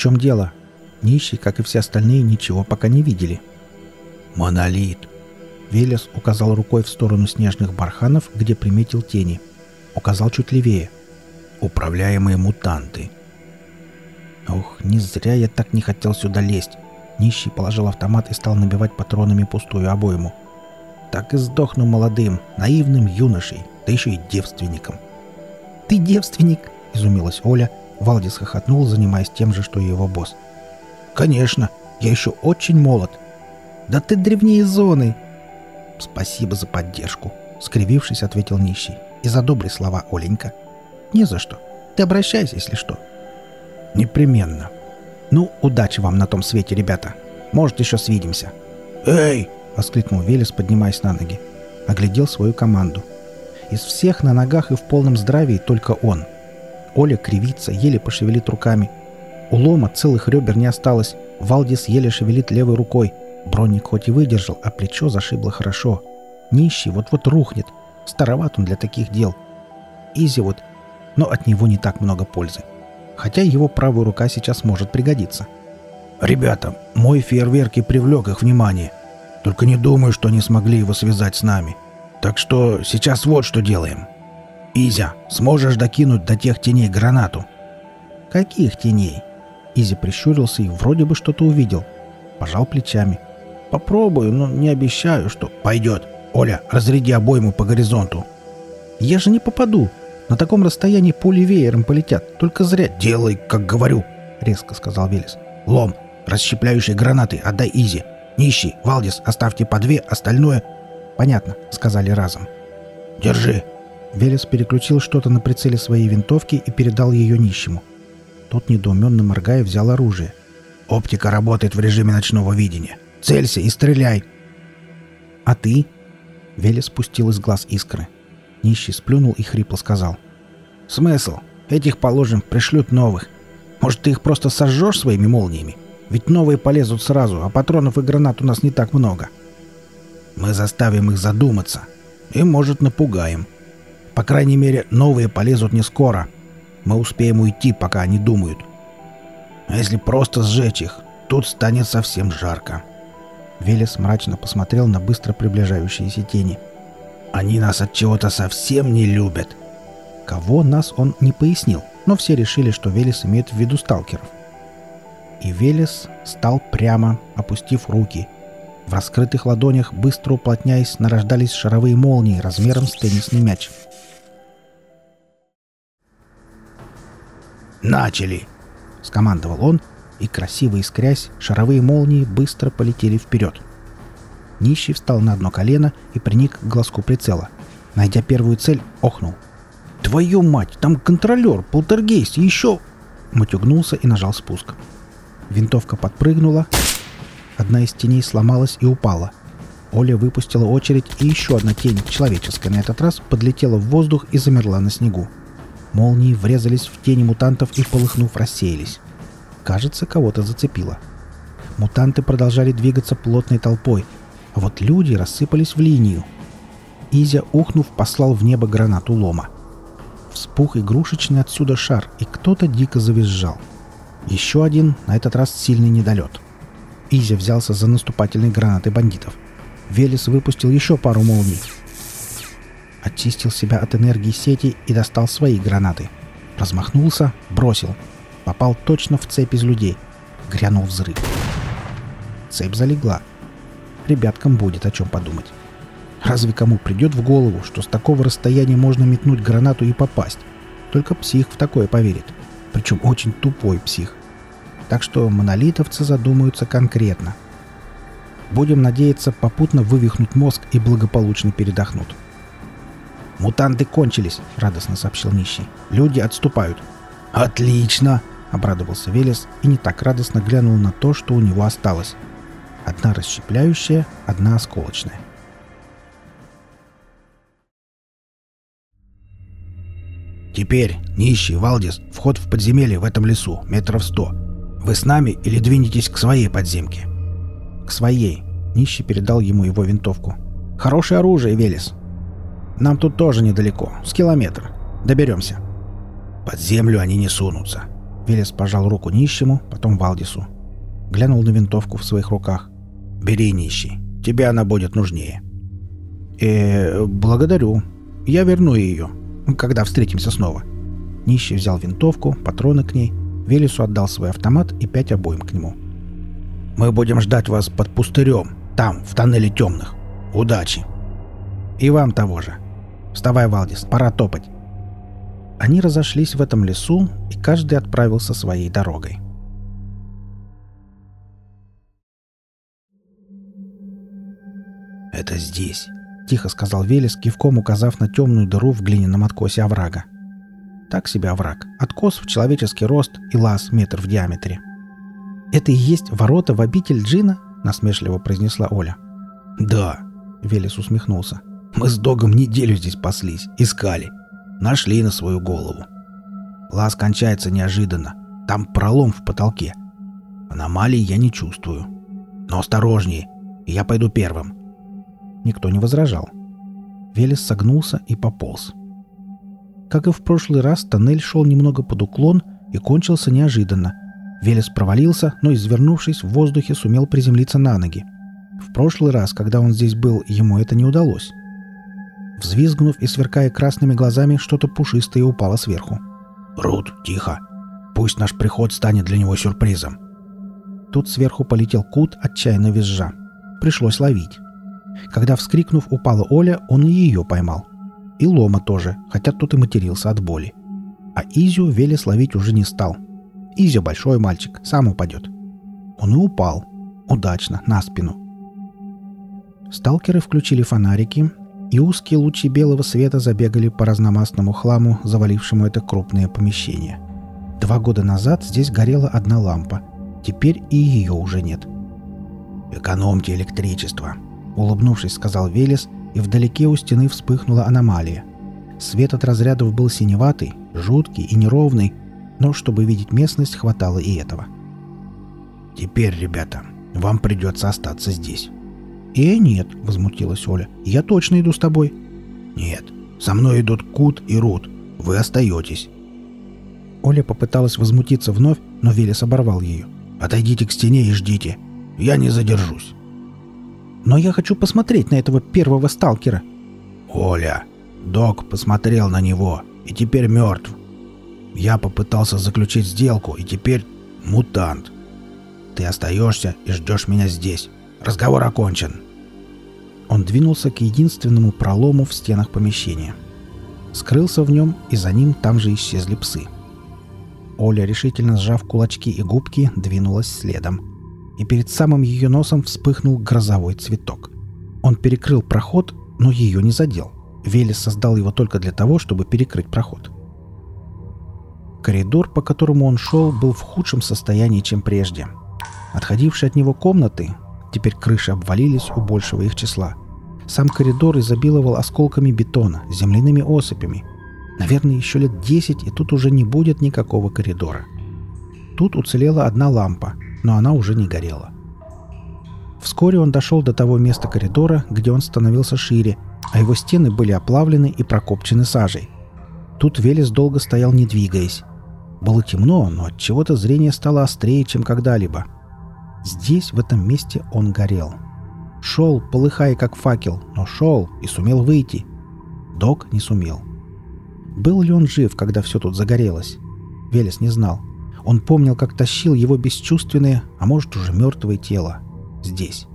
чем дело?» Нищий, как и все остальные, ничего пока не видели. «Монолит!» Велес указал рукой в сторону снежных барханов, где приметил тени. Указал чуть левее. «Управляемые мутанты!» Ох, не зря я так не хотел сюда лезть. Нищий положил автомат и стал набивать патронами пустую обойму. Так и сдохну молодым, наивным юношей, да еще и девственником. «Ты девственник?» — изумилась Оля. Валдис хохотнул, занимаясь тем же, что и его босс. «Конечно, я еще очень молод». «Да ты древнее зоны!» «Спасибо за поддержку», — скривившись, ответил нищий. «И за добрые слова, Оленька». «Не за что. Ты обращайся, если что». «Непременно. Ну, удачи вам на том свете, ребята. Может, еще свидимся». «Эй!» — воскликнул Велес, поднимаясь на ноги. Оглядел свою команду. Из всех на ногах и в полном здравии только он. Оля кривится, еле пошевелит руками. У Лома целых ребер не осталось. Валдис еле шевелит левой рукой. Бронник хоть и выдержал, а плечо зашибло хорошо. Нищий вот-вот рухнет. Староват он для таких дел. Изи вот, но от него не так много пользы хотя его правая рука сейчас может пригодиться. «Ребята, мой фейерверк привлек их внимание. Только не думаю, что они смогли его связать с нами. Так что сейчас вот что делаем. Изя, сможешь докинуть до тех теней гранату?» «Каких теней?» Изи прищурился и вроде бы что-то увидел. Пожал плечами. «Попробую, но не обещаю, что...» «Пойдет. Оля, разряди обойму по горизонту». «Я же не попаду. На таком расстоянии пули веером полетят. Только зря. «Делай, как говорю», — резко сказал Велес. «Лом, расщепляющие гранаты, отдай Изи. Нищий, Валдис, оставьте по две, остальное...» «Понятно», — сказали разом. «Держи». Велес переключил что-то на прицеле своей винтовки и передал ее нищему. Тот, недоуменно моргая, взял оружие. «Оптика работает в режиме ночного видения. Целься и стреляй!» «А ты?» Велес спустил из глаз искры. Нищий сплюнул и хрипло сказал. «Смысл? Этих, положим, пришлют новых. Может, ты их просто сожжешь своими молниями? Ведь новые полезут сразу, а патронов и гранат у нас не так много». «Мы заставим их задуматься. И, может, напугаем. По крайней мере, новые полезут не скоро. Мы успеем уйти, пока они думают. А если просто сжечь их, тут станет совсем жарко». Велес мрачно посмотрел на быстро приближающиеся тени – они нас от чего-то совсем не любят. Кого нас он не пояснил, но все решили, что Велес имеет в виду сталкеров. И Велес стал прямо, опустив руки. В раскрытых ладонях, быстро уплотняясь, нарождались шаровые молнии размером с теннисный мяч. «Начали!» — скомандовал он, и, красиво искрясь, шаровые молнии быстро полетели вперед — Нищий встал на одно колено и приник к глазку прицела. Найдя первую цель, охнул. «Твою мать! Там контролер, полтергейст, еще...» Матюгнулся и нажал спуск. Винтовка подпрыгнула. Одна из теней сломалась и упала. Оля выпустила очередь, и еще одна тень, человеческая на этот раз, подлетела в воздух и замерла на снегу. Молнии врезались в тени мутантов и, полыхнув, рассеялись. Кажется, кого-то зацепило. Мутанты продолжали двигаться плотной толпой, а вот люди рассыпались в линию. Изя, ухнув, послал в небо гранату лома. Вспух игрушечный отсюда шар, и кто-то дико завизжал. Еще один, на этот раз сильный недолет. Изя взялся за наступательные гранаты бандитов. Велес выпустил еще пару молний. Очистил себя от энергии сети и достал свои гранаты. Размахнулся, бросил. Попал точно в цепь из людей. Грянул взрыв. Цепь залегла ребяткам будет о чем подумать. Разве кому придет в голову, что с такого расстояния можно метнуть гранату и попасть? Только псих в такое поверит. Причем очень тупой псих. Так что монолитовцы задумаются конкретно. Будем надеяться, попутно вывихнут мозг и благополучно передохнут. «Мутанты кончились», — радостно сообщил нищий. «Люди отступают». «Отлично!» — обрадовался Велес и не так радостно глянул на то, что у него осталось. Одна расщепляющая, одна осколочная. «Теперь, нищий, Валдис, вход в подземелье в этом лесу, метров сто. Вы с нами или двинетесь к своей подземке?» «К своей», — нищий передал ему его винтовку. «Хорошее оружие, Велес. Нам тут тоже недалеко, с километр. Доберемся». «Под землю они не сунутся». Велес пожал руку нищему, потом Валдису. Глянул на винтовку в своих руках. «Бери, нищий. Тебе она будет нужнее». «Э, благодарю. Я верну ее, когда встретимся снова». Нищий взял винтовку, патроны к ней, Велесу отдал свой автомат и пять обоим к нему. «Мы будем ждать вас под пустырем, там, в тоннеле темных. Удачи!» «И вам того же. Вставай, Валдис, пора топать». Они разошлись в этом лесу, и каждый отправился своей дорогой. «Это здесь», — тихо сказал Велес, кивком указав на темную дыру в глиняном откосе оврага. Так себе овраг. Откос в человеческий рост и лаз метр в диаметре. «Это и есть ворота в обитель Джина?» — насмешливо произнесла Оля. «Да», — Велес усмехнулся. «Мы с Догом неделю здесь паслись, искали. Нашли на свою голову. Лаз кончается неожиданно. Там пролом в потолке. Аномалий я не чувствую. Но осторожнее, я пойду первым». Никто не возражал. Велес согнулся и пополз. Как и в прошлый раз, тоннель шел немного под уклон и кончился неожиданно. Велес провалился, но, извернувшись в воздухе, сумел приземлиться на ноги. В прошлый раз, когда он здесь был, ему это не удалось. Взвизгнув и сверкая красными глазами, что-то пушистое упало сверху. «Рут, тихо! Пусть наш приход станет для него сюрпризом!» Тут сверху полетел кут, отчаянно визжа. Пришлось ловить. Когда, вскрикнув, упала Оля, он и ее поймал. И Лома тоже, хотя тот и матерился от боли. А Изю Велес ловить уже не стал. Изя большой мальчик, сам упадет. Он и упал. Удачно, на спину. Сталкеры включили фонарики, и узкие лучи белого света забегали по разномастному хламу, завалившему это крупное помещение. Два года назад здесь горела одна лампа. Теперь и ее уже нет. «Экономьте электричество», — улыбнувшись, сказал Велес — и вдалеке у стены вспыхнула аномалия. Свет от разрядов был синеватый, жуткий и неровный, но чтобы видеть местность, хватало и этого. «Теперь, ребята, вам придется остаться здесь». «Э, нет», — возмутилась Оля, — «я точно иду с тобой». «Нет, со мной идут Кут и Рут. Вы остаетесь». Оля попыталась возмутиться вновь, но Велес оборвал ее. «Отойдите к стене и ждите. Я не задержусь». Но я хочу посмотреть на этого первого сталкера. Оля, док посмотрел на него и теперь мертв. Я попытался заключить сделку и теперь мутант. Ты остаешься и ждешь меня здесь. Разговор окончен. Он двинулся к единственному пролому в стенах помещения. Скрылся в нем, и за ним там же исчезли псы. Оля, решительно сжав кулачки и губки, двинулась следом и перед самым ее носом вспыхнул грозовой цветок. Он перекрыл проход, но ее не задел. Велес создал его только для того, чтобы перекрыть проход. Коридор, по которому он шел, был в худшем состоянии, чем прежде. Отходившие от него комнаты, теперь крыши обвалились у большего их числа. Сам коридор изобиловал осколками бетона, земляными осыпями. Наверное, еще лет десять, и тут уже не будет никакого коридора. Тут уцелела одна лампа — но она уже не горела. Вскоре он дошел до того места коридора, где он становился шире, а его стены были оплавлены и прокопчены сажей. Тут Велес долго стоял, не двигаясь. Было темно, но от чего-то зрение стало острее, чем когда-либо. Здесь, в этом месте, он горел. Шел, полыхая как факел, но шел и сумел выйти. Док не сумел. Был ли он жив, когда все тут загорелось? Велес не знал. Он помнил, как тащил его бесчувственное, а может уже мертвое тело. Здесь.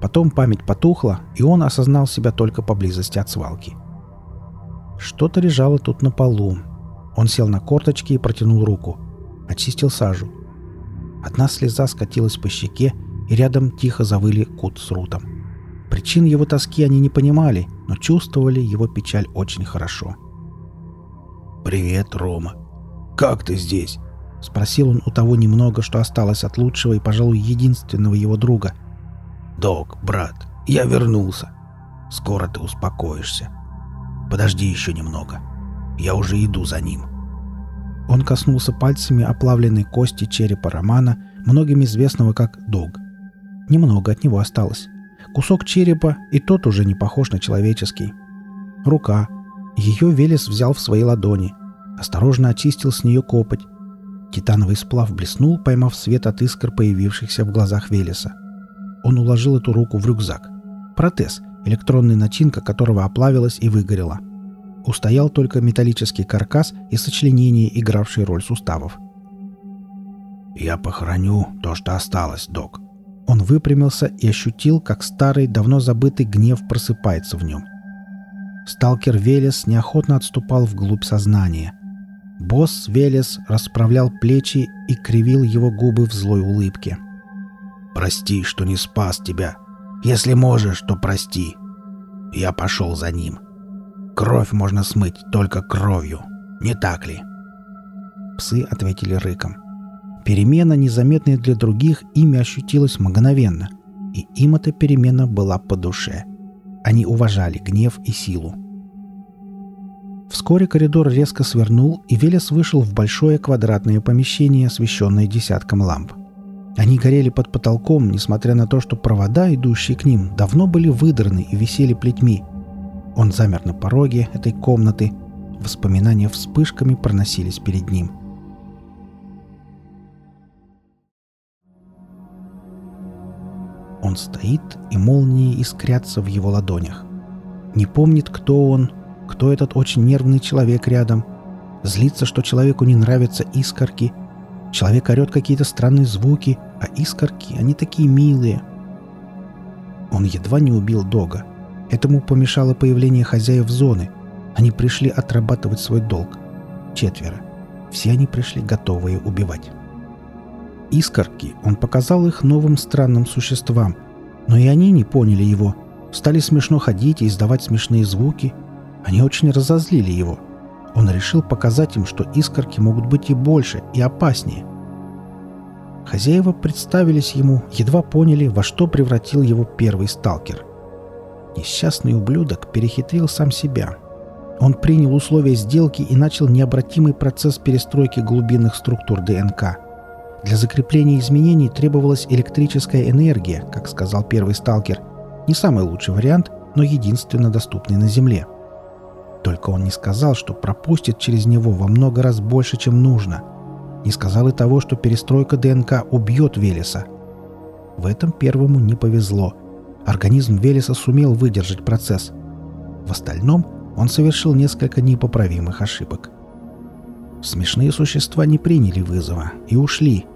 Потом память потухла, и он осознал себя только поблизости от свалки. Что-то лежало тут на полу. Он сел на корточки и протянул руку. Очистил сажу. Одна слеза скатилась по щеке, и рядом тихо завыли Кут с Рутом. Причин его тоски они не понимали, но чувствовали его печаль очень хорошо. «Привет, Рома. Как ты здесь?» — спросил он у того немного, что осталось от лучшего и, пожалуй, единственного его друга. «Док, брат, я вернулся. Скоро ты успокоишься. Подожди еще немного. Я уже иду за ним». Он коснулся пальцами оплавленной кости черепа Романа, многим известного как Дог. Немного от него осталось. Кусок черепа, и тот уже не похож на человеческий. Рука. Ее Велес взял в свои ладони. Осторожно очистил с нее копоть Титановый сплав блеснул, поймав свет от искр, появившихся в глазах Велеса. Он уложил эту руку в рюкзак. Протез, электронная начинка которого оплавилась и выгорела. Устоял только металлический каркас и сочленение, игравшие роль суставов. «Я похороню то, что осталось, док». Он выпрямился и ощутил, как старый, давно забытый гнев просыпается в нем. Сталкер Велес неохотно отступал вглубь сознания. Босс Велес расправлял плечи и кривил его губы в злой улыбке. «Прости, что не спас тебя. Если можешь, то прости. Я пошел за ним. Кровь можно смыть только кровью. Не так ли?» Псы ответили рыком. Перемена, незаметная для других, ими ощутилась мгновенно. И им эта перемена была по душе. Они уважали гнев и силу. Вскоре коридор резко свернул, и Велес вышел в большое квадратное помещение, освещенное десятком ламп. Они горели под потолком, несмотря на то, что провода, идущие к ним, давно были выдраны и висели плетьми. Он замер на пороге этой комнаты. Воспоминания вспышками проносились перед ним – Он стоит, и молнии искрятся в его ладонях. Не помнит, кто он, кто этот очень нервный человек рядом. Злится, что человеку не нравятся искорки. Человек орет какие-то странные звуки, а искорки, они такие милые. Он едва не убил Дога. Этому помешало появление хозяев зоны. Они пришли отрабатывать свой долг. Четверо. Все они пришли готовые убивать. Искорки, он показал их новым странным существам, но и они не поняли его. Стали смешно ходить и издавать смешные звуки. Они очень разозлили его. Он решил показать им, что искорки могут быть и больше, и опаснее. Хозяева представились ему, едва поняли, во что превратил его первый сталкер. Несчастный ублюдок перехитрил сам себя. Он принял условия сделки и начал необратимый процесс перестройки глубинных структур ДНК – для закрепления изменений требовалась электрическая энергия, как сказал первый сталкер. Не самый лучший вариант, но единственно доступный на Земле. Только он не сказал, что пропустит через него во много раз больше, чем нужно. Не сказал и того, что перестройка ДНК убьет Велеса. В этом первому не повезло. Организм Велеса сумел выдержать процесс. В остальном он совершил несколько непоправимых ошибок. Смешные существа не приняли вызова и ушли,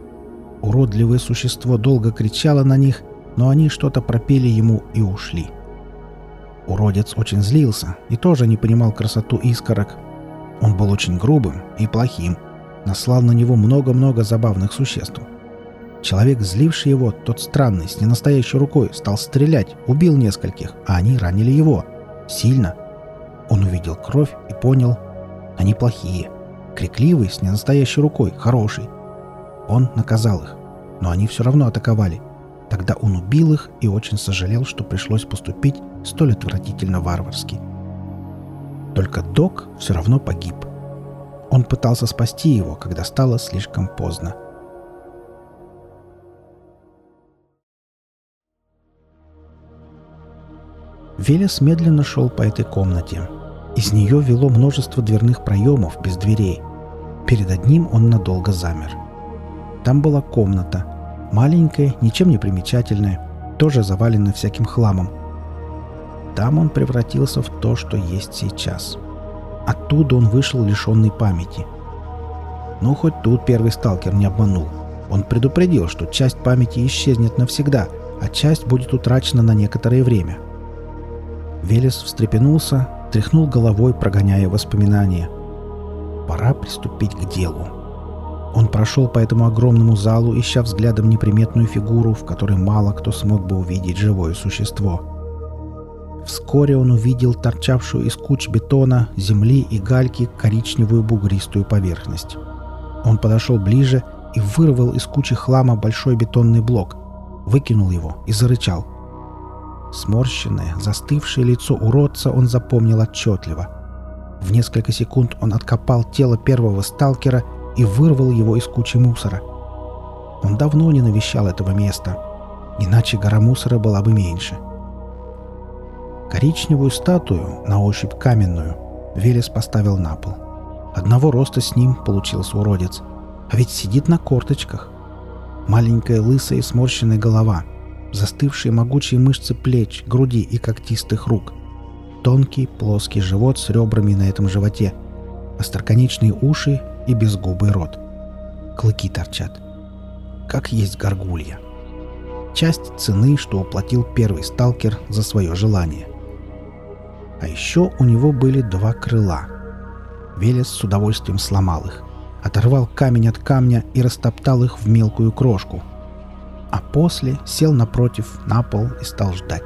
Уродливое существо долго кричало на них, но они что-то пропели ему и ушли. Уродец очень злился и тоже не понимал красоту искорок. Он был очень грубым и плохим, наслал на него много-много забавных существ. Человек, зливший его, тот странный, с ненастоящей рукой, стал стрелять, убил нескольких, а они ранили его. Сильно. Он увидел кровь и понял, они плохие. Крикливый, с ненастоящей рукой, хороший. Он наказал их, но они все равно атаковали. Тогда он убил их и очень сожалел, что пришлось поступить столь отвратительно варварски. Только док все равно погиб. Он пытался спасти его, когда стало слишком поздно. Велес медленно шел по этой комнате. Из нее вело множество дверных проемов без дверей. Перед одним он надолго замер. Там была комната. Маленькая, ничем не примечательная, тоже завалена всяким хламом. Там он превратился в то, что есть сейчас. Оттуда он вышел лишенный памяти. Ну, хоть тут первый сталкер не обманул. Он предупредил, что часть памяти исчезнет навсегда, а часть будет утрачена на некоторое время. Велес встрепенулся, тряхнул головой, прогоняя воспоминания. Пора приступить к делу. Он прошел по этому огромному залу, ища взглядом неприметную фигуру, в которой мало кто смог бы увидеть живое существо. Вскоре он увидел торчавшую из куч бетона, земли и гальки коричневую бугристую поверхность. Он подошел ближе и вырвал из кучи хлама большой бетонный блок, выкинул его и зарычал. Сморщенное, застывшее лицо уродца он запомнил отчетливо. В несколько секунд он откопал тело первого сталкера и вырвал его из кучи мусора. Он давно не навещал этого места, иначе гора мусора была бы меньше. Коричневую статую, на ощупь каменную, Велес поставил на пол. Одного роста с ним получился уродец. А ведь сидит на корточках. Маленькая лысая и сморщенная голова, застывшие могучие мышцы плеч, груди и когтистых рук. Тонкий плоский живот с ребрами на этом животе, остроконечные уши и безгубый рот. Клыки торчат. Как есть горгулья. Часть цены, что уплатил первый сталкер за свое желание. А еще у него были два крыла. Велес с удовольствием сломал их. Оторвал камень от камня и растоптал их в мелкую крошку. А после сел напротив, на пол и стал ждать.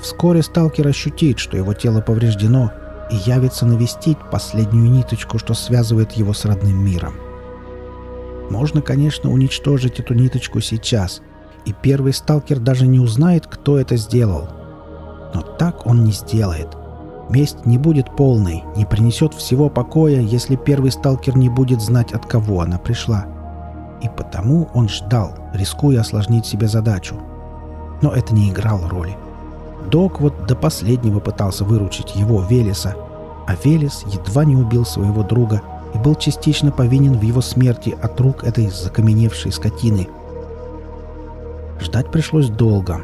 Вскоре сталкер ощутит, что его тело повреждено, и явится навестить последнюю ниточку, что связывает его с родным миром. Можно, конечно, уничтожить эту ниточку сейчас, и первый сталкер даже не узнает, кто это сделал. Но так он не сделает. Месть не будет полной, не принесет всего покоя, если первый сталкер не будет знать, от кого она пришла. И потому он ждал, рискуя осложнить себе задачу. Но это не играло роли. Док вот до последнего пытался выручить его, Велеса, а Велес едва не убил своего друга и был частично повинен в его смерти от рук этой закаменевшей скотины. Ждать пришлось долго.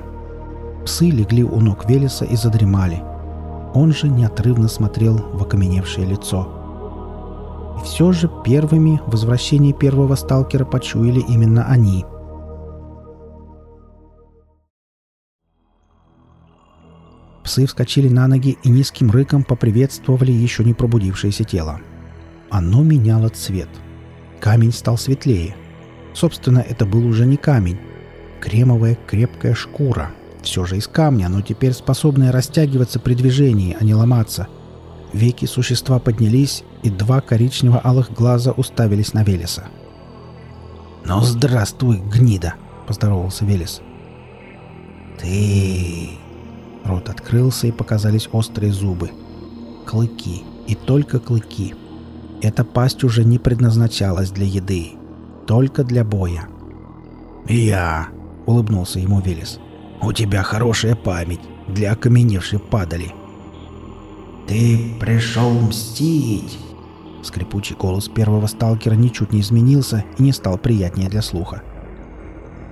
Псы легли у ног Велеса и задремали. Он же неотрывно смотрел в окаменевшее лицо. И все же первыми возвращение первого сталкера почуяли именно они — Псы вскочили на ноги и низким рыком поприветствовали еще не пробудившееся тело. Оно меняло цвет. Камень стал светлее. Собственно, это был уже не камень. Кремовая крепкая шкура. Все же из камня, но теперь способная растягиваться при движении, а не ломаться. Веки существа поднялись, и два коричнево-алых глаза уставились на Велеса. «Ну, здравствуй, гнида!» — поздоровался Велес. «Ты...» Рот открылся, и показались острые зубы. Клыки. И только клыки. Эта пасть уже не предназначалась для еды. Только для боя. «Я!» — улыбнулся ему Велес. «У тебя хорошая память для окаменевшей падали». «Ты пришел мстить!» Скрипучий голос первого сталкера ничуть не изменился и не стал приятнее для слуха.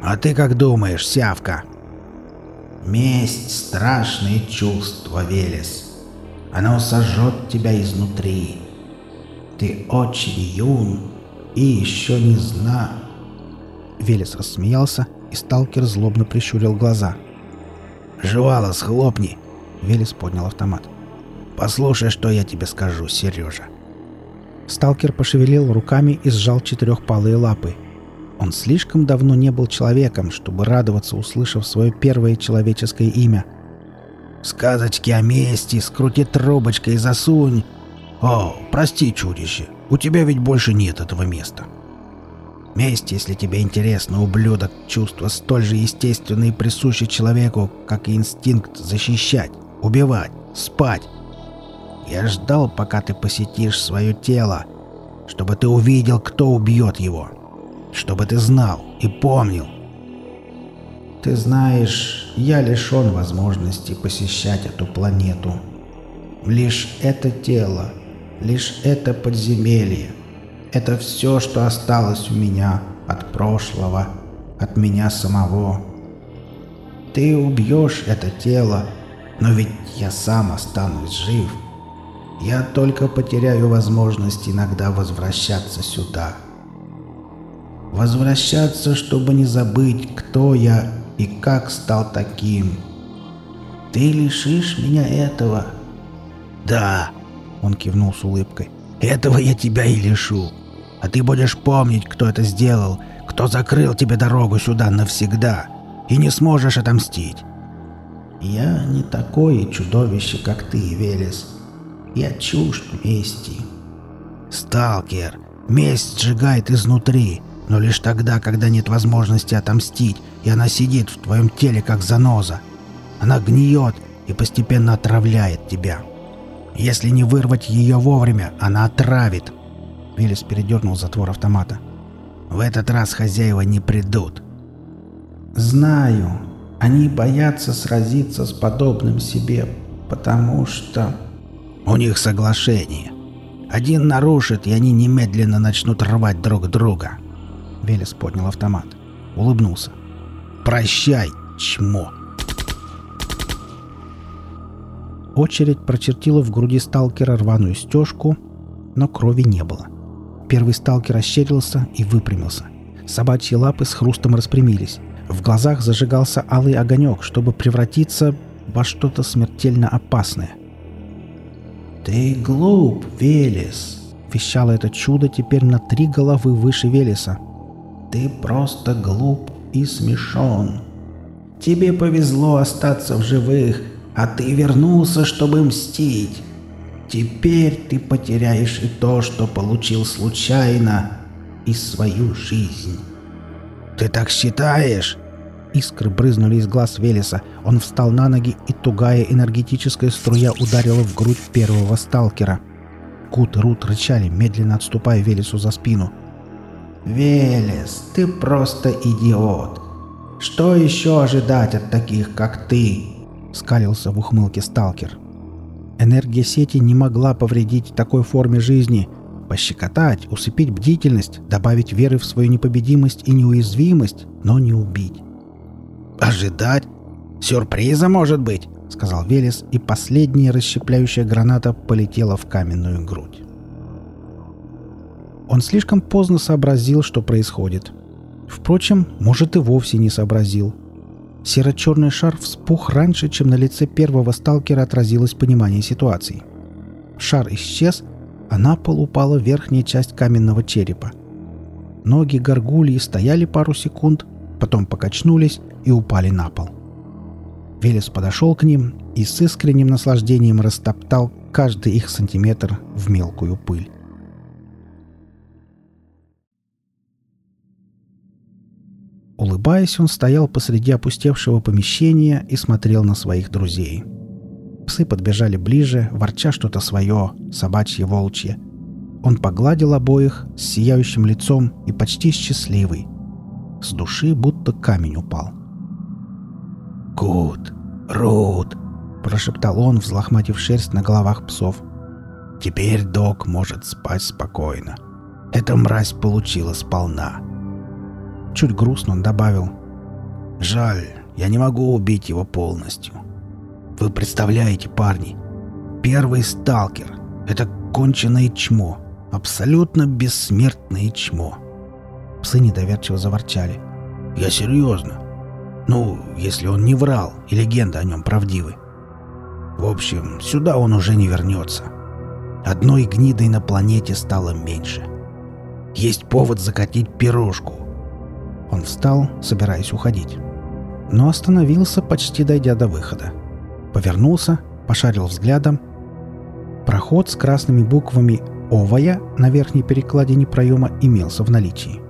«А ты как думаешь, сявка?» Месть — страшное чувство, Велес. Оно сожжет тебя изнутри. Ты очень юн и еще не зна. Велес рассмеялся, и сталкер злобно прищурил глаза. «Жевала, схлопни!» Велес поднял автомат. «Послушай, что я тебе скажу, Сережа». Сталкер пошевелил руками и сжал четырехпалые лапы, он слишком давно не был человеком, чтобы радоваться, услышав свое первое человеческое имя. «Сказочки о мести, скрути трубочкой и засунь!» «О, прости, чудище, у тебя ведь больше нет этого места!» Месть, если тебе интересно, ублюдок, чувство столь же естественное и присуще человеку, как и инстинкт защищать, убивать, спать. Я ждал, пока ты посетишь свое тело, чтобы ты увидел, кто убьет его чтобы ты знал и помнил. Ты знаешь, я лишен возможности посещать эту планету. Лишь это тело, лишь это подземелье. Это все, что осталось у меня от прошлого, от меня самого. Ты убьешь это тело, но ведь я сам останусь жив. Я только потеряю возможность иногда возвращаться сюда. Возвращаться, чтобы не забыть, кто я и как стал таким. Ты лишишь меня этого. Да, он кивнул с улыбкой. Этого я тебя и лишу. А ты будешь помнить, кто это сделал, кто закрыл тебе дорогу сюда навсегда, и не сможешь отомстить. Я не такое чудовище, как ты, Велес. Я чужд мести. Сталкер, месть сжигает изнутри, но лишь тогда, когда нет возможности отомстить, и она сидит в твоем теле, как заноза. Она гниет и постепенно отравляет тебя. Если не вырвать ее вовремя, она отравит. Виллис передернул затвор автомата. В этот раз хозяева не придут. Знаю. Они боятся сразиться с подобным себе, потому что... У них соглашение. Один нарушит, и они немедленно начнут рвать друг друга. Велес поднял автомат. Улыбнулся. «Прощай, чмо!» Очередь прочертила в груди сталкера рваную стежку, но крови не было. Первый сталкер ощерился и выпрямился. Собачьи лапы с хрустом распрямились. В глазах зажигался алый огонек, чтобы превратиться во что-то смертельно опасное. «Ты глуп, Велес!» — вещало это чудо теперь на три головы выше Велеса. «Ты просто глуп и смешон. Тебе повезло остаться в живых, а ты вернулся, чтобы мстить. Теперь ты потеряешь и то, что получил случайно, и свою жизнь». «Ты так считаешь?» Искры брызнули из глаз Велеса. Он встал на ноги, и тугая энергетическая струя ударила в грудь первого сталкера. Кут и Рут рычали, медленно отступая Велесу за спину. «Велес, ты просто идиот! Что еще ожидать от таких, как ты?» — скалился в ухмылке сталкер. Энергия сети не могла повредить такой форме жизни. Пощекотать, усыпить бдительность, добавить веры в свою непобедимость и неуязвимость, но не убить. «Ожидать? Сюрприза, может быть?» — сказал Велес, и последняя расщепляющая граната полетела в каменную грудь. Он слишком поздно сообразил, что происходит. Впрочем, может и вовсе не сообразил. Серо-черный шар вспух раньше, чем на лице первого сталкера отразилось понимание ситуации. Шар исчез, а на пол упала верхняя часть каменного черепа. Ноги горгульи стояли пару секунд, потом покачнулись и упали на пол. Велес подошел к ним и с искренним наслаждением растоптал каждый их сантиметр в мелкую пыль. Улыбаясь, он стоял посреди опустевшего помещения и смотрел на своих друзей. Псы подбежали ближе, ворча что-то свое, собачье, волчье. Он погладил обоих с сияющим лицом и почти счастливый. С души будто камень упал. «Кут! Рут!» – прошептал он, взлохматив шерсть на головах псов. «Теперь док может спать спокойно. Эта мразь получила сполна». Чуть грустно он добавил. «Жаль, я не могу убить его полностью. Вы представляете, парни, первый сталкер — это конченое чмо, абсолютно бессмертное чмо». Псы недоверчиво заворчали. «Я серьезно. Ну, если он не врал, и легенда о нем правдивы. В общем, сюда он уже не вернется. Одной гнидой на планете стало меньше. Есть повод закатить пирожку, он встал, собираясь уходить. Но остановился, почти дойдя до выхода. Повернулся, пошарил взглядом. Проход с красными буквами «Овая» на верхней перекладине проема имелся в наличии.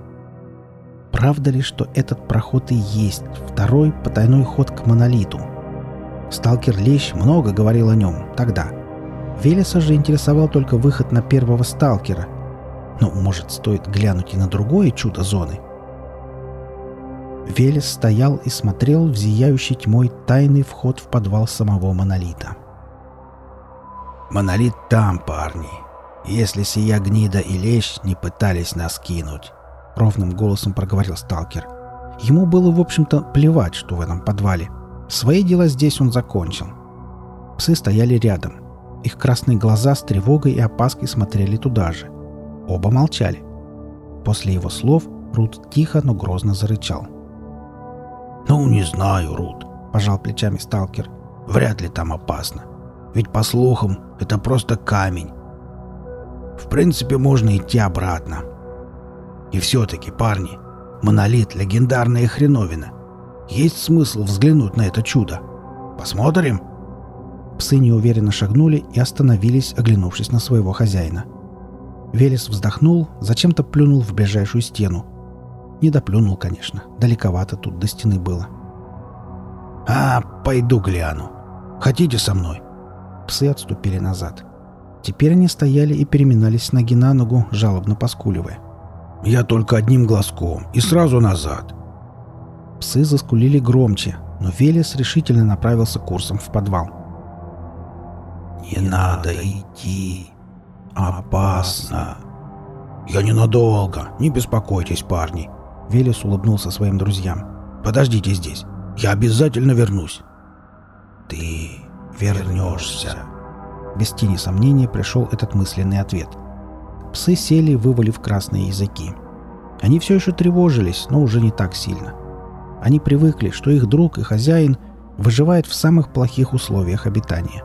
Правда ли, что этот проход и есть второй потайной ход к монолиту? Сталкер Лещ много говорил о нем тогда. Велеса же интересовал только выход на первого сталкера. Но, может, стоит глянуть и на другое чудо зоны? Велес стоял и смотрел в зияющий тьмой тайный вход в подвал самого монолита. «Монолит там, парни. Если сия гнида и лещ не пытались нас кинуть», — ровным голосом проговорил сталкер. Ему было, в общем-то, плевать, что в этом подвале. Свои дела здесь он закончил. Псы стояли рядом. Их красные глаза с тревогой и опаской смотрели туда же. Оба молчали. После его слов Рут тихо, но грозно зарычал. — «Ну, не знаю, Рут», — пожал плечами сталкер. «Вряд ли там опасно. Ведь, по слухам, это просто камень. В принципе, можно идти обратно. И все-таки, парни, монолит — легендарная хреновина. Есть смысл взглянуть на это чудо. Посмотрим?» Псы неуверенно шагнули и остановились, оглянувшись на своего хозяина. Велес вздохнул, зачем-то плюнул в ближайшую стену, не доплюнул, конечно. Далековато тут до стены было. «А, пойду гляну. Хотите со мной?» Псы отступили назад. Теперь они стояли и переминались с ноги на ногу, жалобно поскуливая. «Я только одним глазком и сразу назад!» Псы заскулили громче, но Велес решительно направился курсом в подвал. «Не надо идти. опасно. Я ненадолго, не беспокойтесь, парни. Велес улыбнулся своим друзьям. Подождите здесь, я обязательно вернусь. Ты вернешься. Без тени сомнения пришел этот мысленный ответ. Псы сели, вывалив красные языки. Они все еще тревожились, но уже не так сильно. Они привыкли, что их друг и хозяин выживает в самых плохих условиях обитания.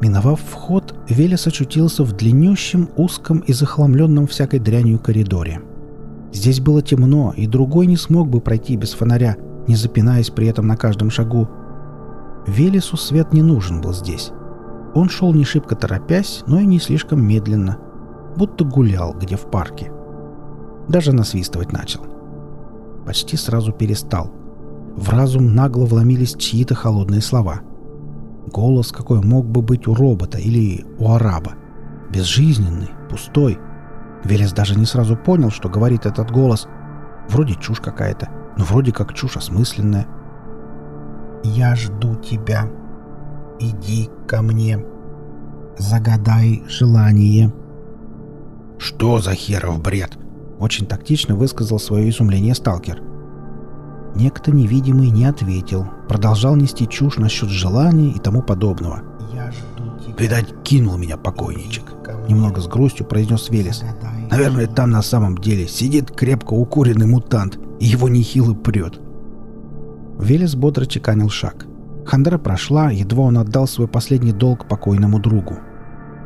Миновав вход, Велес очутился в длиннющем, узком и захламленном всякой дрянью коридоре. Здесь было темно, и другой не смог бы пройти без фонаря, не запинаясь при этом на каждом шагу. Велесу свет не нужен был здесь. Он шел не шибко торопясь, но и не слишком медленно, будто гулял где в парке. Даже насвистывать начал. Почти сразу перестал. В разум нагло вломились чьи-то холодные слова. Голос, какой мог бы быть у робота или у араба. Безжизненный, пустой. Велес даже не сразу понял, что говорит этот голос. Вроде чушь какая-то, но вроде как чушь осмысленная. «Я жду тебя. Иди ко мне. Загадай желание». «Что за херов бред?» Очень тактично высказал свое изумление сталкер. Некто невидимый не ответил, продолжал нести чушь насчет желания и тому подобного. «Видать, кинул меня покойничек», — немного с грустью произнес Велес. «Наверное, там на самом деле сидит крепко укуренный мутант, и его нехило прет». Велес бодро чеканил шаг. Хандра прошла, едва он отдал свой последний долг покойному другу.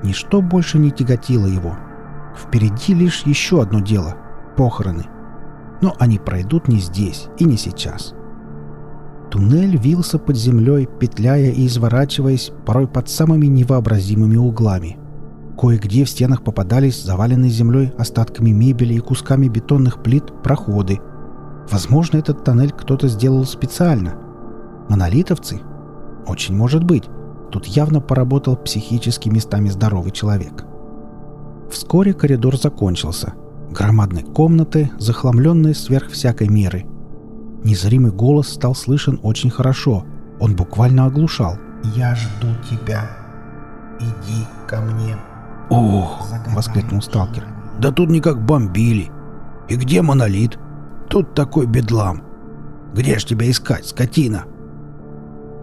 Ничто больше не тяготило его, Впереди лишь еще одно дело — похороны. Но они пройдут не здесь и не сейчас. Туннель вился под землей, петляя и изворачиваясь, порой под самыми невообразимыми углами. Кое-где в стенах попадались заваленные землей остатками мебели и кусками бетонных плит проходы. Возможно, этот тоннель кто-то сделал специально. Монолитовцы? Очень может быть. Тут явно поработал психически местами здоровый человек. Вскоре коридор закончился. Громадной комнаты, захламленной сверх всякой меры. Незримый голос стал слышен очень хорошо. Он буквально оглушал. «Я жду тебя. Иди ко мне». «Ох!» — воскликнул сталкер. «Да тут никак бомбили. И где монолит? Тут такой бедлам. Где ж тебя искать, скотина?»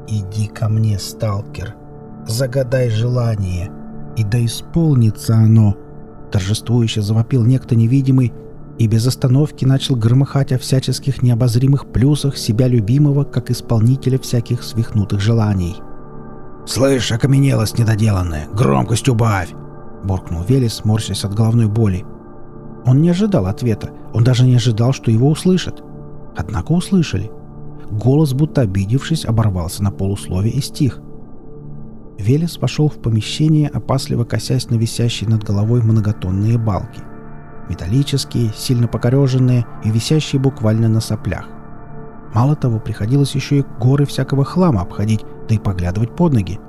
«Иди ко мне, сталкер. Загадай желание, и да исполнится оно», Торжествующе завопил некто невидимый и без остановки начал громыхать о всяческих необозримых плюсах себя любимого как исполнителя всяких свихнутых желаний. «Слышь, окаменелость недоделанная! Громкость убавь!» — буркнул Велес, морщась от головной боли. Он не ожидал ответа, он даже не ожидал, что его услышат. Однако услышали. Голос, будто обидевшись, оборвался на полуслове и стих. Велес вошел в помещение, опасливо косясь на висящие над головой многотонные балки. Металлические, сильно покореженные и висящие буквально на соплях. Мало того, приходилось еще и горы всякого хлама обходить, да и поглядывать под ноги.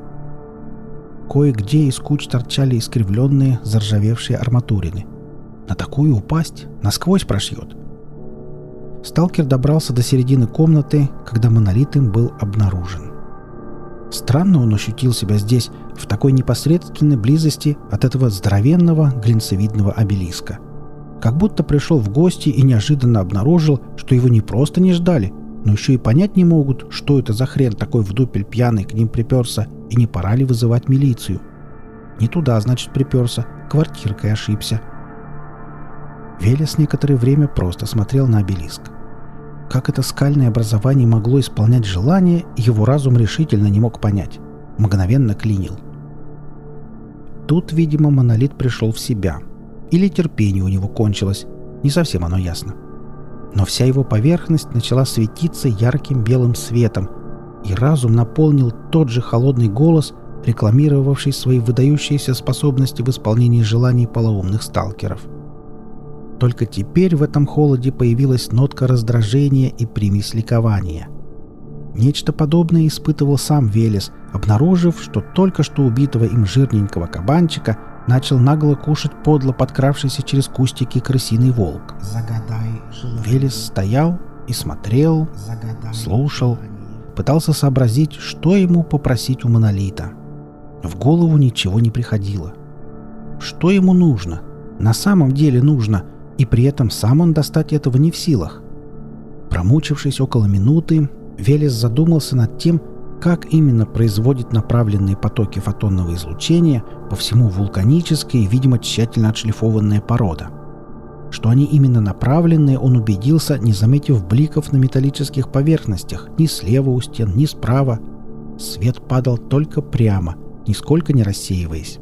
Кое-где из куч торчали искривленные, заржавевшие арматурины. На такую упасть насквозь прошьет. Сталкер добрался до середины комнаты, когда монолит им был обнаружен. Странно он ощутил себя здесь, в такой непосредственной близости от этого здоровенного глинцевидного обелиска. Как будто пришел в гости и неожиданно обнаружил, что его не просто не ждали, но еще и понять не могут, что это за хрен такой в дупель пьяный к ним приперся, и не пора ли вызывать милицию. Не туда, значит, приперся, квартиркой ошибся. Велес некоторое время просто смотрел на обелиск. Как это скальное образование могло исполнять желание, его разум решительно не мог понять. Мгновенно клинил. Тут, видимо, монолит пришел в себя. Или терпение у него кончилось. Не совсем оно ясно. Но вся его поверхность начала светиться ярким белым светом, и разум наполнил тот же холодный голос, рекламировавший свои выдающиеся способности в исполнении желаний полоумных сталкеров – только теперь в этом холоде появилась нотка раздражения и примесь ликования. Нечто подобное испытывал сам Велес, обнаружив, что только что убитого им жирненького кабанчика начал нагло кушать подло подкравшийся через кустики крысиный волк. Велес стоял и смотрел, слушал, пытался сообразить, что ему попросить у монолита. В голову ничего не приходило. Что ему нужно? На самом деле нужно, и при этом сам он достать этого не в силах. Промучившись около минуты, Велес задумался над тем, как именно производит направленные потоки фотонного излучения по всему вулканической видимо, тщательно отшлифованная порода. Что они именно направленные, он убедился, не заметив бликов на металлических поверхностях ни слева у стен, ни справа. Свет падал только прямо, нисколько не рассеиваясь.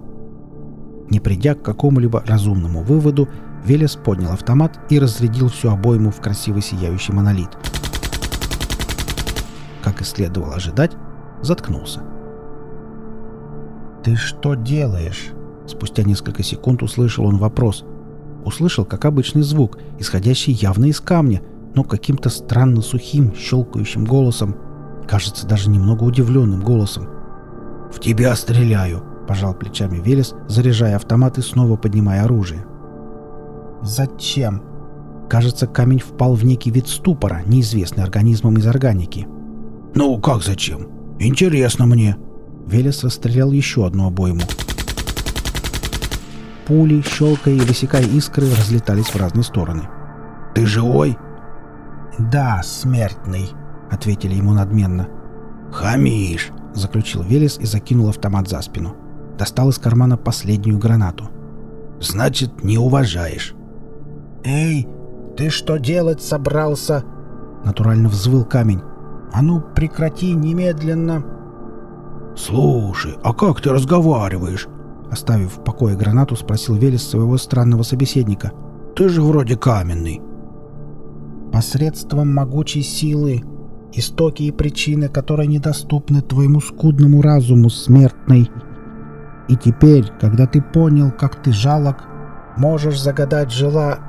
Не придя к какому-либо разумному выводу, Велес поднял автомат и разрядил всю обойму в красиво сияющий монолит. Как и следовало ожидать, заткнулся. «Ты что делаешь?» Спустя несколько секунд услышал он вопрос. Услышал, как обычный звук, исходящий явно из камня, но каким-то странно сухим, щелкающим голосом. Кажется, даже немного удивленным голосом. «В тебя стреляю!» — пожал плечами Велес, заряжая автомат и снова поднимая оружие. «Зачем?» Кажется, камень впал в некий вид ступора, неизвестный организмом из органики. «Ну, как зачем? Интересно мне!» Велес расстрелял еще одну обойму. Пули, щелкая и высекая искры, разлетались в разные стороны. «Ты живой?» «Да, смертный», — ответили ему надменно. «Хамишь!» — заключил Велес и закинул автомат за спину. Достал из кармана последнюю гранату. «Значит, не уважаешь». «Эй, ты что делать собрался?» Натурально взвыл камень. «А ну, прекрати немедленно!» «Слушай, а как ты разговариваешь?» Оставив в покое гранату, спросил Велес своего странного собеседника. «Ты же вроде каменный». «Посредством могучей силы, истоки и причины, которые недоступны твоему скудному разуму, смертный. И теперь, когда ты понял, как ты жалок, можешь загадать жела...»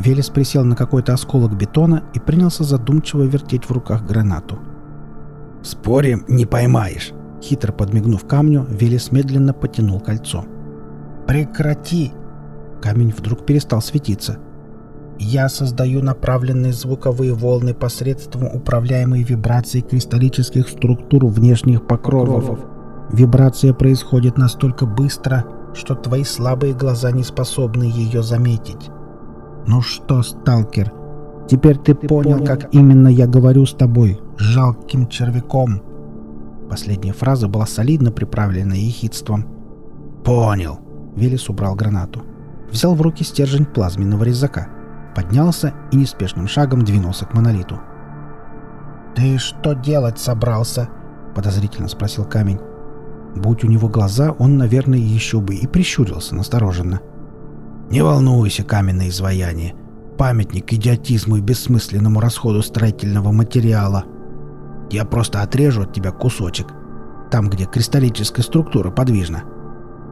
Велес присел на какой-то осколок бетона и принялся задумчиво вертеть в руках гранату. «Спорим, не поймаешь!» Хитро подмигнув камню, Велес медленно потянул кольцо. «Прекрати!» Камень вдруг перестал светиться. «Я создаю направленные звуковые волны посредством управляемой вибрации кристаллических структур внешних покровов. Вибрация происходит настолько быстро, что твои слабые глаза не способны ее заметить. Ну что, сталкер, теперь ты, ты понял, понял, как именно я говорю с тобой, жалким червяком?» Последняя фраза была солидно приправлена ехидством. «Понял!» Велес убрал гранату. Взял в руки стержень плазменного резака. Поднялся и неспешным шагом двинулся к монолиту. «Ты что делать собрался?» — подозрительно спросил камень. Будь у него глаза, он, наверное, еще бы и прищурился настороженно. «Не волнуйся, каменное изваяние. Памятник идиотизму и бессмысленному расходу строительного материала», я просто отрежу от тебя кусочек. Там, где кристаллическая структура подвижна.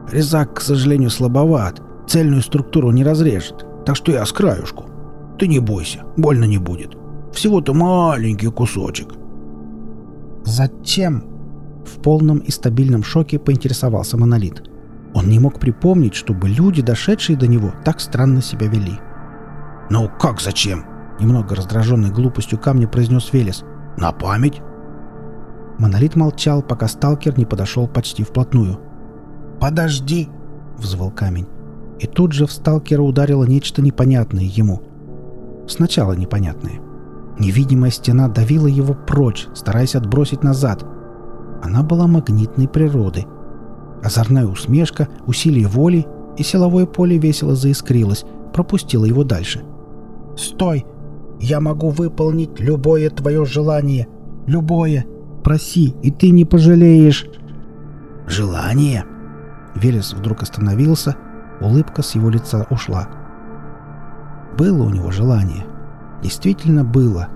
Резак, к сожалению, слабоват. Цельную структуру не разрежет. Так что я с краюшку. Ты не бойся, больно не будет. Всего-то маленький кусочек. Зачем? В полном и стабильном шоке поинтересовался Монолит. Он не мог припомнить, чтобы люди, дошедшие до него, так странно себя вели. «Ну как зачем?» Немного раздраженной глупостью камня произнес Велес. «На память?» Монолит молчал, пока сталкер не подошел почти вплотную. «Подожди!» — взвал камень. И тут же в сталкера ударило нечто непонятное ему. Сначала непонятное. Невидимая стена давила его прочь, стараясь отбросить назад. Она была магнитной природы. Озорная усмешка, усилие воли, и силовое поле весело заискрилось, пропустило его дальше. «Стой! Я могу выполнить любое твое желание! Любое!» Проси, и ты не пожалеешь. Желание? Велес вдруг остановился, улыбка с его лица ушла. Было у него желание. Действительно было.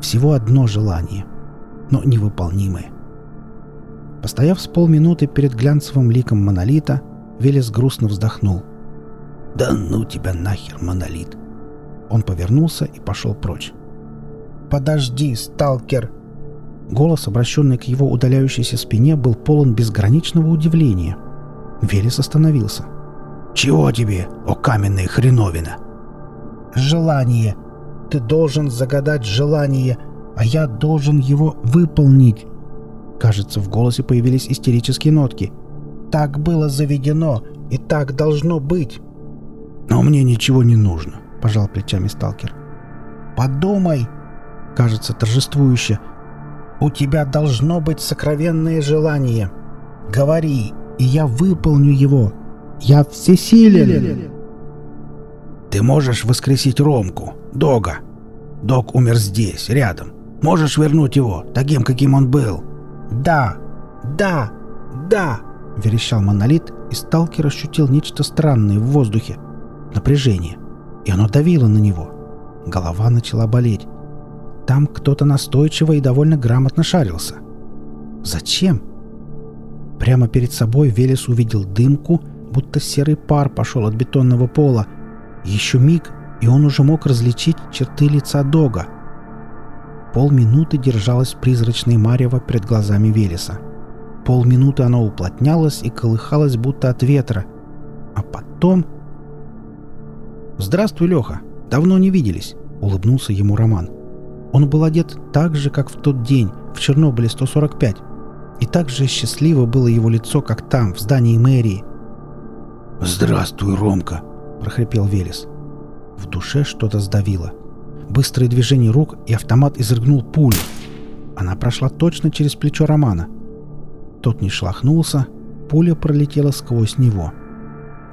Всего одно желание, но невыполнимое. Постояв с полминуты перед глянцевым ликом монолита, Велес грустно вздохнул. «Да ну тебя нахер, монолит!» Он повернулся и пошел прочь. «Подожди, сталкер!» Голос, обращенный к его удаляющейся спине, был полон безграничного удивления. Велес остановился. «Чего тебе, о каменная хреновина?» «Желание. Ты должен загадать желание. а я должен его выполнить. Кажется, в голосе появились истерические нотки. Так было заведено, и так должно быть. Но мне ничего не нужно, пожал плечами сталкер. Подумай, кажется, торжествующе. У тебя должно быть сокровенное желание. Говори, и я выполню его. Я всесилен. Ты можешь воскресить Ромку, Дога. Дог умер здесь, рядом. Можешь вернуть его, таким, каким он был. Да, да, да, верещал монолит, и сталкер ощутил нечто странное в воздухе. Напряжение. И оно давило на него. Голова начала болеть. Там кто-то настойчиво и довольно грамотно шарился. Зачем? Прямо перед собой Велес увидел дымку, будто серый пар пошел от бетонного пола. Еще миг, и он уже мог различить черты лица Дога. Полминуты держалась призрачная марево перед глазами Велеса. Полминуты оно уплотнялось и колыхалось, будто от ветра. А потом... «Здравствуй, Леха! Давно не виделись!» — улыбнулся ему Роман. Он был одет так же, как в тот день, в Чернобыле 145. И так же счастливо было его лицо, как там, в здании мэрии. «Здравствуй, Ромка!» — прохрипел Велес. В душе что-то сдавило. Быстрое движение рук, и автомат изрыгнул пулю. Она прошла точно через плечо Романа. Тот не шлахнулся, пуля пролетела сквозь него.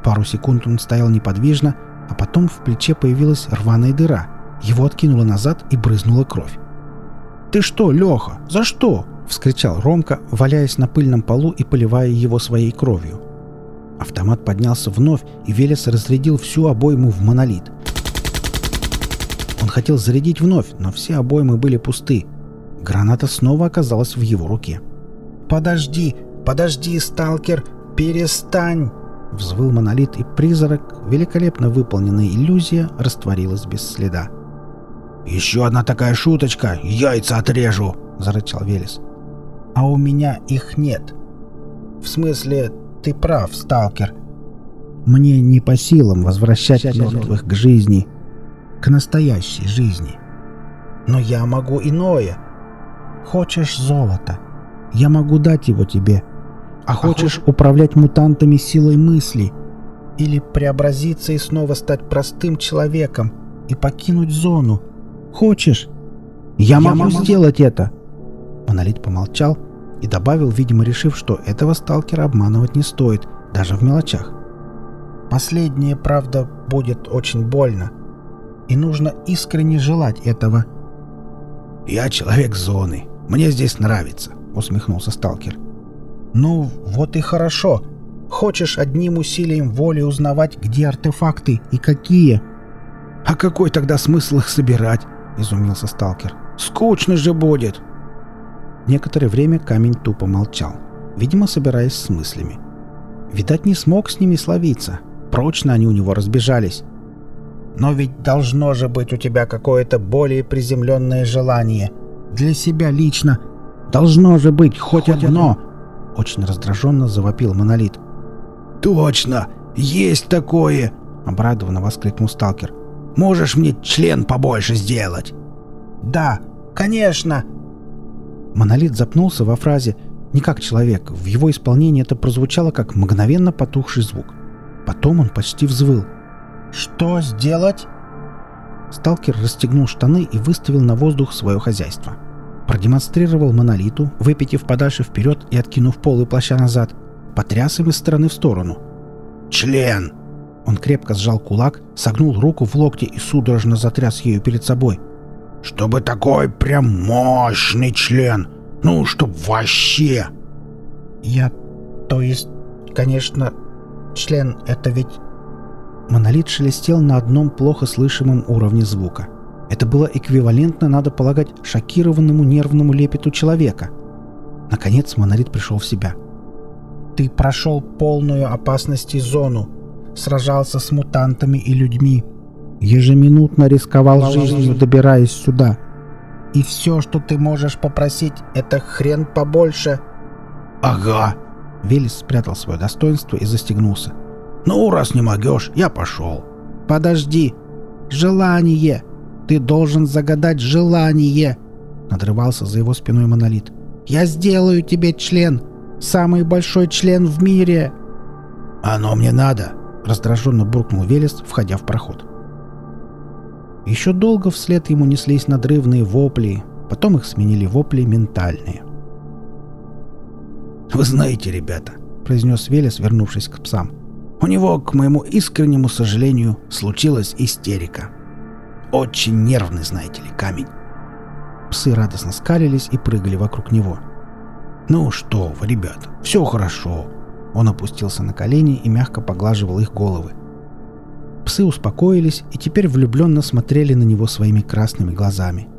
Пару секунд он стоял неподвижно, а потом в плече появилась рваная дыра. Его откинуло назад и брызнула кровь. «Ты что, Леха? За что?» — вскричал Ромка, валяясь на пыльном полу и поливая его своей кровью. Автомат поднялся вновь, и Велес разрядил всю обойму в монолит. Хотел зарядить вновь, но все обоймы были пусты. Граната снова оказалась в его руке. «Подожди! Подожди, сталкер! Перестань!» Взвыл монолит, и призрак, великолепно выполненная иллюзия, растворилась без следа. «Еще одна такая шуточка! Яйца отрежу!» — зарычал Велес. «А у меня их нет. В смысле, ты прав, сталкер. Мне не по силам возвращать мертвых к жизни, к настоящей жизни. Но я могу иное. Хочешь золото? Я могу дать его тебе. А хочешь управлять мутантами силой мысли? Или преобразиться и снова стать простым человеком и покинуть зону? Хочешь? Я, я могу, могу сделать это. Монолит помолчал и добавил, видимо, решив, что этого сталкера обманывать не стоит, даже в мелочах. Последнее, правда, будет очень больно. И нужно искренне желать этого. «Я человек зоны. Мне здесь нравится», — усмехнулся сталкер. «Ну, вот и хорошо. Хочешь одним усилием воли узнавать, где артефакты и какие?» «А какой тогда смысл их собирать?» — изумился сталкер. «Скучно же будет!» Некоторое время камень тупо молчал, видимо, собираясь с мыслями. Видать, не смог с ними словиться. Прочно они у него разбежались. «Но ведь должно же быть у тебя какое-то более приземленное желание. Для себя лично. Должно же быть хоть, хоть одно!» одно. Очень раздраженно завопил монолит. «Точно! Есть такое!» — обрадованно воскликнул сталкер. «Можешь мне член побольше сделать?» «Да, конечно!» Монолит запнулся во фразе «не как человек». В его исполнении это прозвучало как мгновенно потухший звук. Потом он почти взвыл. «Что сделать?» Сталкер расстегнул штаны и выставил на воздух свое хозяйство. Продемонстрировал монолиту, выпитив подальше вперед и откинув полы плаща назад. Потряс им из стороны в сторону. «Член!» Он крепко сжал кулак, согнул руку в локте и судорожно затряс ею перед собой – чтобы такой прям мощный член. Ну, чтоб вообще. Я... То есть, конечно, член — это ведь... Монолит шелестел на одном плохо слышимом уровне звука. Это было эквивалентно, надо полагать, шокированному нервному лепету человека. Наконец монолит пришел в себя. «Ты прошел полную опасности зону, сражался с мутантами и людьми, ежеминутно рисковал жизнью, добираясь сюда. И все, что ты можешь попросить, это хрен побольше. Ага. Велес спрятал свое достоинство и застегнулся. Ну, раз не могешь, я пошел. Подожди. Желание. Ты должен загадать желание. Надрывался за его спиной монолит. «Я сделаю тебе член! Самый большой член в мире!» «Оно мне надо!» — раздраженно буркнул Велес, входя в проход. Еще долго вслед ему неслись надрывные вопли, потом их сменили вопли ментальные. «Вы знаете, ребята», — произнес Велес, вернувшись к псам, — «у него, к моему искреннему сожалению, случилась истерика. Очень нервный, знаете ли, камень». Псы радостно скалились и прыгали вокруг него. «Ну что вы, ребята, все хорошо». Он опустился на колени и мягко поглаживал их головы. Псы успокоились и теперь влюбленно смотрели на него своими красными глазами.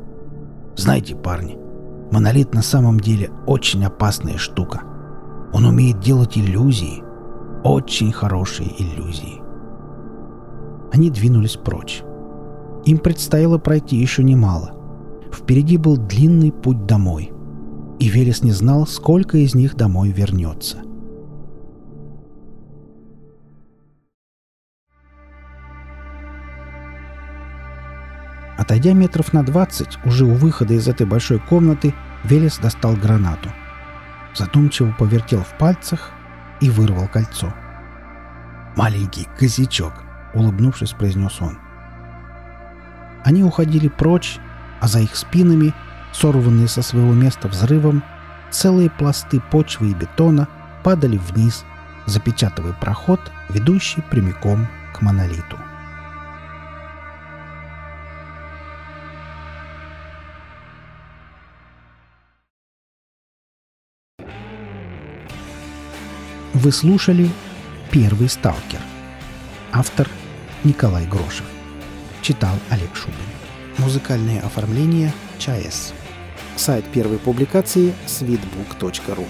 «Знаете, парни, монолит на самом деле очень опасная штука. Он умеет делать иллюзии. Очень хорошие иллюзии». Они двинулись прочь. Им предстояло пройти еще немало. Впереди был длинный путь домой. И Верес не знал, сколько из них домой вернется. Отойдя метров на двадцать, уже у выхода из этой большой комнаты, Велес достал гранату. Задумчиво повертел в пальцах и вырвал кольцо. «Маленький косячок», — улыбнувшись, произнес он. Они уходили прочь, а за их спинами, сорванные со своего места взрывом, целые пласты почвы и бетона падали вниз, запечатывая проход, ведущий прямиком к монолиту. Вы слушали «Первый сталкер». Автор Николай Грошев. Читал Олег Шубин. Музыкальное оформление ЧАЭС. Сайт первой публикации sweetbook.ru